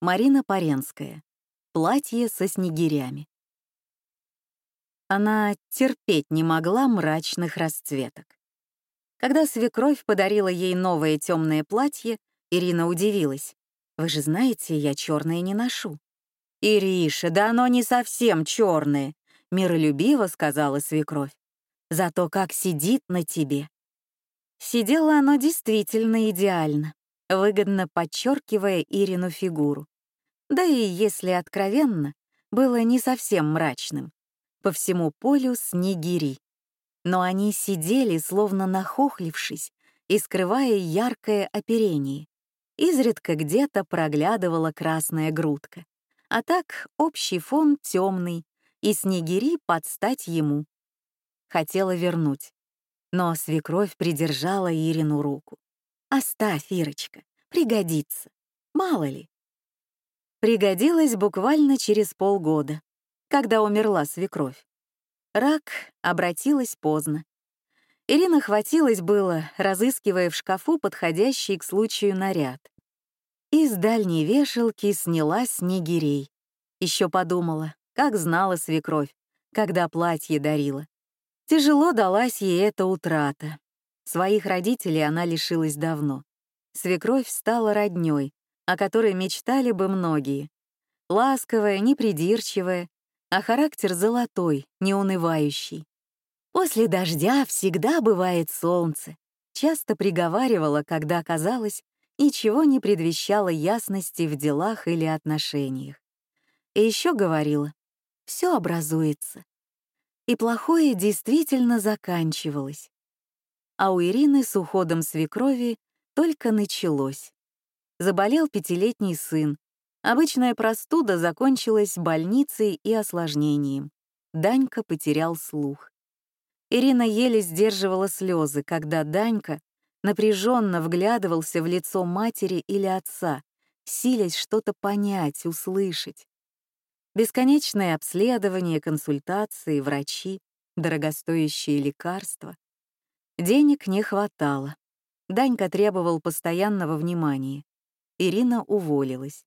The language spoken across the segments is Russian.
Марина Паренская. Платье со снегирями. Она терпеть не могла мрачных расцветок. Когда свекровь подарила ей новое темное платье, Ирина удивилась. «Вы же знаете, я черное не ношу». «Ириша, да оно не совсем черное», — миролюбиво сказала свекровь. «Зато как сидит на тебе». Сидело оно действительно идеально выгодно подчеркивая Ирину фигуру. Да и, если откровенно, было не совсем мрачным. По всему полю снегири. Но они сидели, словно нахохлившись, и скрывая яркое оперение. Изредка где-то проглядывала красная грудка. А так общий фон темный, и снегири под стать ему. Хотела вернуть. Но свекровь придержала Ирину руку. Оставь, Ирочка, пригодится. Мало ли. Пригодилась буквально через полгода, когда умерла свекровь. Рак обратилась поздно. Ирина хватилась было, разыскивая в шкафу подходящий к случаю наряд. Из дальней вешалки сняла снегирей. Еще подумала, как знала свекровь, когда платье дарила. Тяжело далась ей эта утрата. Своих родителей она лишилась давно. Свекровь стала роднёй, о которой мечтали бы многие. Ласковая, непридирчивая, а характер золотой, неунывающий. После дождя всегда бывает солнце. Часто приговаривала, когда казалось, ничего не предвещало ясности в делах или отношениях. И еще говорила, все образуется. И плохое действительно заканчивалось а у Ирины с уходом свекрови только началось. Заболел пятилетний сын. Обычная простуда закончилась больницей и осложнением. Данька потерял слух. Ирина еле сдерживала слезы, когда Данька напряженно вглядывался в лицо матери или отца, силясь что-то понять, услышать. Бесконечные обследования, консультации, врачи, дорогостоящие лекарства. Денег не хватало. Данька требовал постоянного внимания. Ирина уволилась.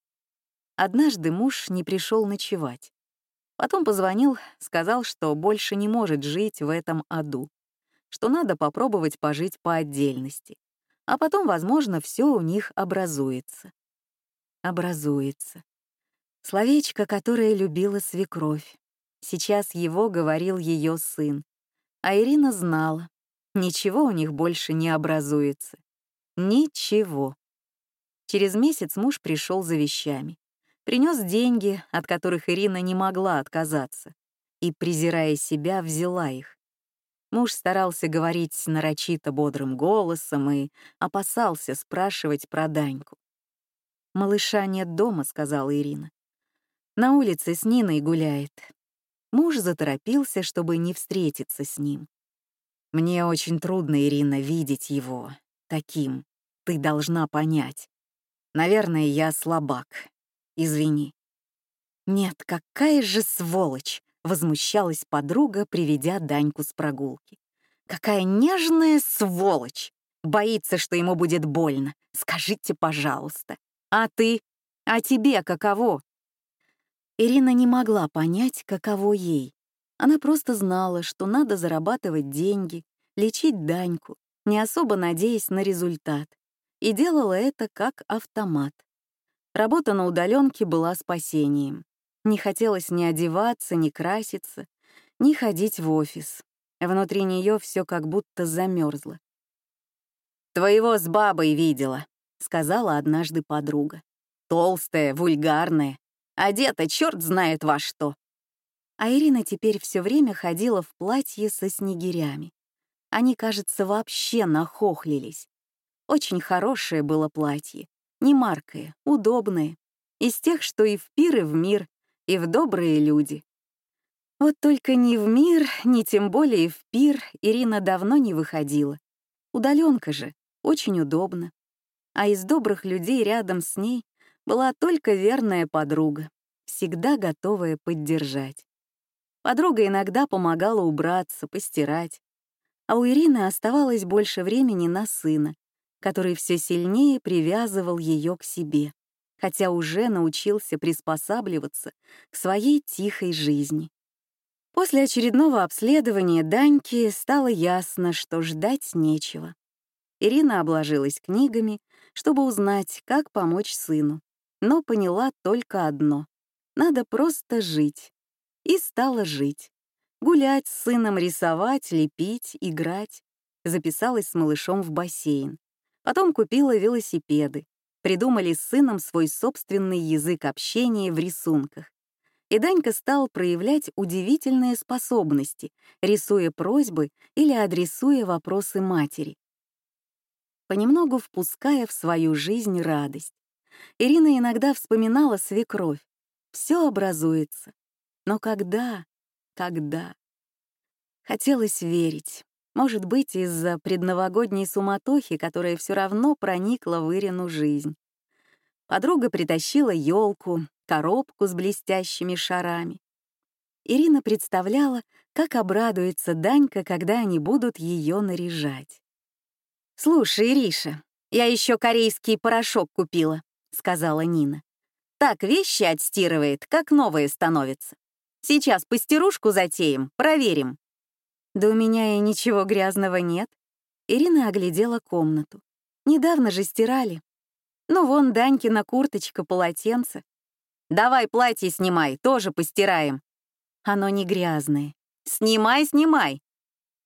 Однажды муж не пришел ночевать. Потом позвонил, сказал, что больше не может жить в этом аду, что надо попробовать пожить по отдельности, а потом, возможно, все у них образуется. Образуется. Словечко, которое любила свекровь. Сейчас его говорил ее сын. А Ирина знала, Ничего у них больше не образуется. Ничего. Через месяц муж пришел за вещами. Принес деньги, от которых Ирина не могла отказаться, и, презирая себя, взяла их. Муж старался говорить нарочито бодрым голосом и опасался спрашивать про Даньку. «Малыша нет дома», — сказала Ирина. «На улице с Ниной гуляет». Муж заторопился, чтобы не встретиться с ним. Мне очень трудно, Ирина, видеть его таким. Ты должна понять. Наверное, я слабак. Извини. Нет, какая же сволочь, возмущалась подруга, приведя Даньку с прогулки. Какая нежная сволочь! Боится, что ему будет больно. Скажите, пожалуйста. А ты? А тебе каково? Ирина не могла понять, каково ей. Она просто знала, что надо зарабатывать деньги, лечить Даньку, не особо надеясь на результат, и делала это как автомат. Работа на удаленке была спасением. Не хотелось ни одеваться, ни краситься, ни ходить в офис. Внутри нее все как будто замерзло. «Твоего с бабой видела», — сказала однажды подруга. «Толстая, вульгарная, одета черт знает во что а Ирина теперь все время ходила в платье со снегирями. Они, кажется, вообще нахохлились. Очень хорошее было платье, не маркое, удобное, из тех, что и в пир, и в мир, и в добрые люди. Вот только ни в мир, ни тем более в пир Ирина давно не выходила. Удаленка же, очень удобно. А из добрых людей рядом с ней была только верная подруга, всегда готовая поддержать. Подруга иногда помогала убраться, постирать. А у Ирины оставалось больше времени на сына, который все сильнее привязывал ее к себе, хотя уже научился приспосабливаться к своей тихой жизни. После очередного обследования Даньки стало ясно, что ждать нечего. Ирина обложилась книгами, чтобы узнать, как помочь сыну, но поняла только одно — надо просто жить. И стала жить. Гулять с сыном, рисовать, лепить, играть. Записалась с малышом в бассейн. Потом купила велосипеды. Придумали с сыном свой собственный язык общения в рисунках и Данька стал проявлять удивительные способности, рисуя просьбы или адресуя вопросы матери. Понемногу впуская в свою жизнь радость. Ирина иногда вспоминала свекровь. Все образуется. Но когда? Когда? Хотелось верить. Может быть, из-за предновогодней суматохи, которая все равно проникла в Ирину жизнь. Подруга притащила елку, коробку с блестящими шарами. Ирина представляла, как обрадуется Данька, когда они будут ее наряжать. «Слушай, Ириша, я еще корейский порошок купила», — сказала Нина. «Так вещи отстирывает, как новые становятся. Сейчас постирушку затеем, проверим». «Да у меня и ничего грязного нет». Ирина оглядела комнату. «Недавно же стирали. Ну вон Данькина курточка, полотенце. Давай платье снимай, тоже постираем. Оно не грязное. Снимай, снимай.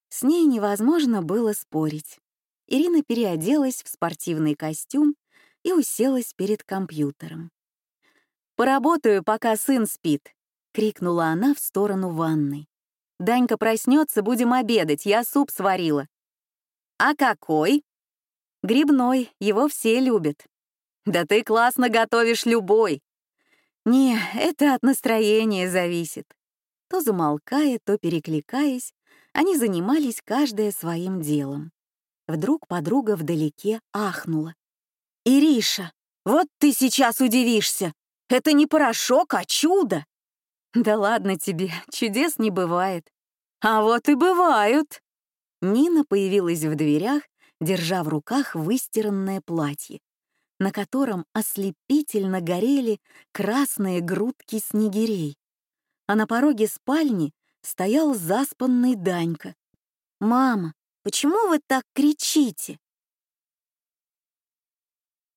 С ней невозможно было спорить. Ирина переоделась в спортивный костюм и уселась перед компьютером. «Поработаю, пока сын спит», — крикнула она в сторону ванной. «Данька проснется, будем обедать, я суп сварила». «А какой?» «Грибной, его все любят». «Да ты классно готовишь любой», не, это от настроения зависит. То замолкая, то перекликаясь, они занимались каждая своим делом. Вдруг подруга вдалеке ахнула. «Ириша, вот ты сейчас удивишься! Это не порошок, а чудо!» «Да ладно тебе, чудес не бывает». «А вот и бывают!» Нина появилась в дверях, держа в руках выстиранное платье на котором ослепительно горели красные грудки снегирей. А на пороге спальни стоял заспанный Данька. «Мама, почему вы так кричите?»